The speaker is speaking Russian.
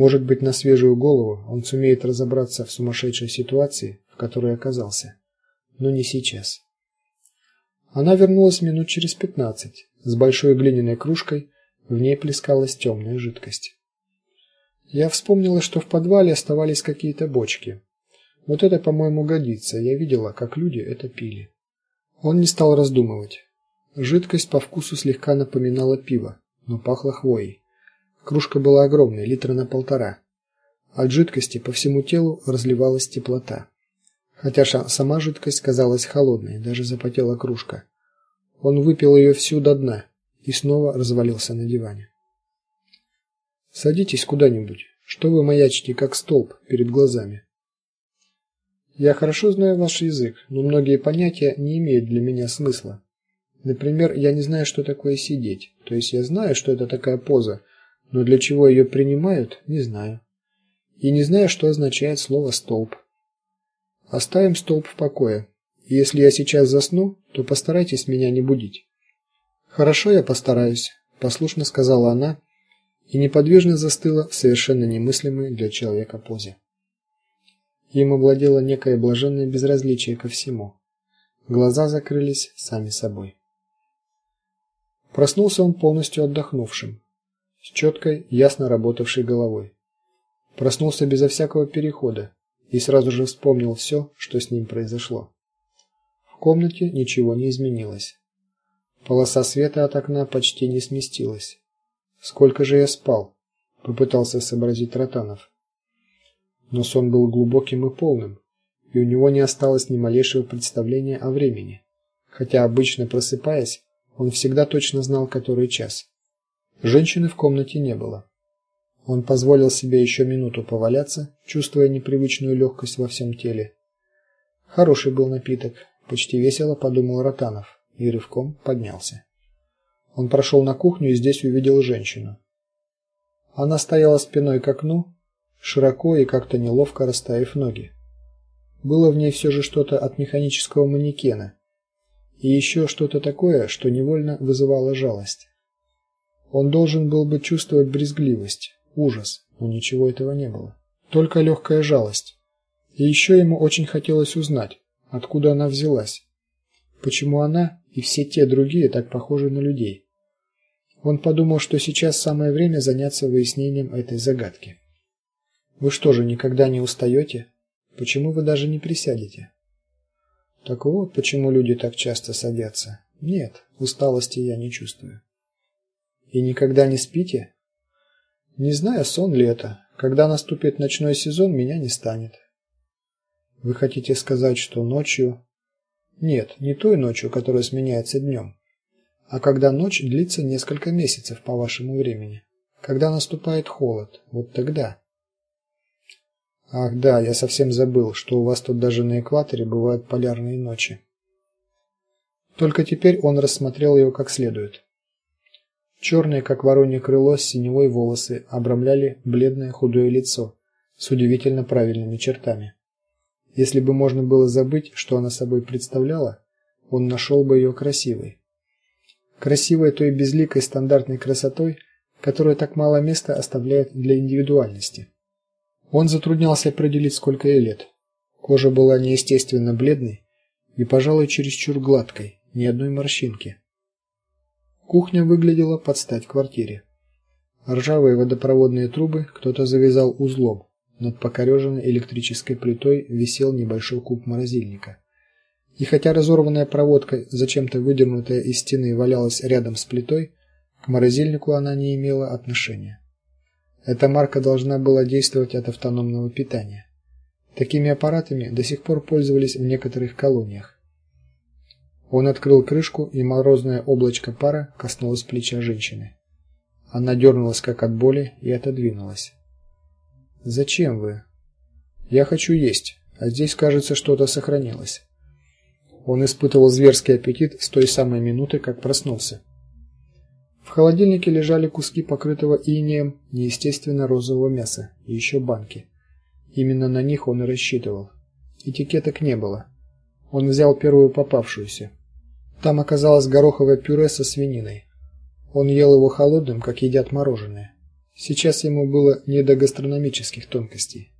Может быть, на свежую голову он сумеет разобраться в сумасшедшей ситуации, в которой оказался, но не сейчас. Она вернулась минут через пятнадцать с большой глиняной кружкой, в ней плескалась темная жидкость. Я вспомнила, что в подвале оставались какие-то бочки. Вот это, по-моему, годится. Я видела, как люди это пили. Он не стал раздумывать. Жидкость по вкусу слегка напоминала пиво, но пахла хвоей. Кружка была огромной, литра на полтора. От жидкости по всему телу разливалась теплота. Хотя сама жидкость казалась холодной, даже запотела кружка. Он выпил ее всю до дна и снова развалился на диване. Садитесь куда-нибудь. Что вы маячите как столб перед глазами? Я хорошо знаю ваш язык, но многие понятия не имеют для меня смысла. Например, я не знаю, что такое сидеть. То есть я знаю, что это такая поза, но для чего ее принимают, не знаю. И не знаю, что означает слово столб. Оставим столб в покое. Если я сейчас засну, то постарайтесь меня не будить. Хорошо, я постараюсь, послушно сказала она и неподвижно застыла в совершенно немыслимой для человека позе. Им овладело некое блаженное безразличие ко всему. Глаза закрылись сами собой. Проснулся он полностью отдохнувшим, с четкой, ясно работавшей головой. Проснулся безо всякого перехода и сразу же вспомнил все, что с ним произошло. В комнате ничего не изменилось. Полоса света от окна почти не сместилась. Сколько же я спал? попытался сообразить Ротанов. Но сон был глубоким и полным, и у него не осталось ни малейшего представления о времени, хотя обычно просыпаясь, он всегда точно знал, который час. Женщины в комнате не было. Он позволил себе еще минуту поваляться, чувствуя непривычную легкость во всем теле. Хороший был напиток, почти весело подумал Ротанов и рывком поднялся. Он прошел на кухню и здесь увидел женщину. Она стояла спиной к окну, широко и как-то неловко расставив ноги. Было в ней все же что-то от механического манекена, и еще что-то такое, что невольно вызывало жалость. Он должен был бы чувствовать брезгливость, ужас, но ничего этого не было. Только легкая жалость. И еще ему очень хотелось узнать, откуда она взялась. Почему она и все те другие так похожи на людей? Он подумал, что сейчас самое время заняться выяснением этой загадки. Вы что же никогда не устаете? Почему вы даже не присядете? Так вот, почему люди так часто садятся. Нет, усталости я не чувствую. И никогда не спите? Не знаю, сон ли это. Когда наступит ночной сезон, меня не станет. Вы хотите сказать, что ночью Нет, не той ночью, которая сменяется днем, а когда ночь длится несколько месяцев по вашему времени. Когда наступает холод, вот тогда. Ах, да, я совсем забыл, что у вас тут даже на экваторе бывают полярные ночи. Только теперь он рассмотрел ее как следует. Черные, как воронье крыло, с синевой волосы обрамляли бледное худое лицо с удивительно правильными чертами. Если бы можно было забыть, что она собой представляла, он нашел бы ее красивой. Красивой той безликой стандартной красотой, которая так мало места оставляет для индивидуальности. Он затруднялся определить, сколько ей лет. Кожа была неестественно бледной и, пожалуй, чересчур гладкой, ни одной морщинки. Кухня выглядела под стать квартире. Ржавые водопроводные трубы кто-то завязал узлом. Над покореженной электрической плитой висел небольшой куб морозильника. И хотя разорванная проводка, зачем-то выдернутая из стены, валялась рядом с плитой, к морозильнику она не имела отношения. Эта марка должна была действовать от автономного питания. Такими аппаратами до сих пор пользовались в некоторых колониях. Он открыл крышку, и морозное облачко пара коснулось плеча женщины. Она дернулась как от боли и отодвинулась. Зачем вы? Я хочу есть, а здесь, кажется, что-то сохранилось. Он испытывал зверский аппетит с той самой минуты, как проснулся. В холодильнике лежали куски покрытого инеем неестественно розового мяса и еще банки. Именно на них он и рассчитывал. Этикеток не было. Он взял первую попавшуюся. Там оказалось гороховое пюре со свининой. Он ел его холодным, как едят мороженое. Сейчас ему было не до гастрономических тонкостей.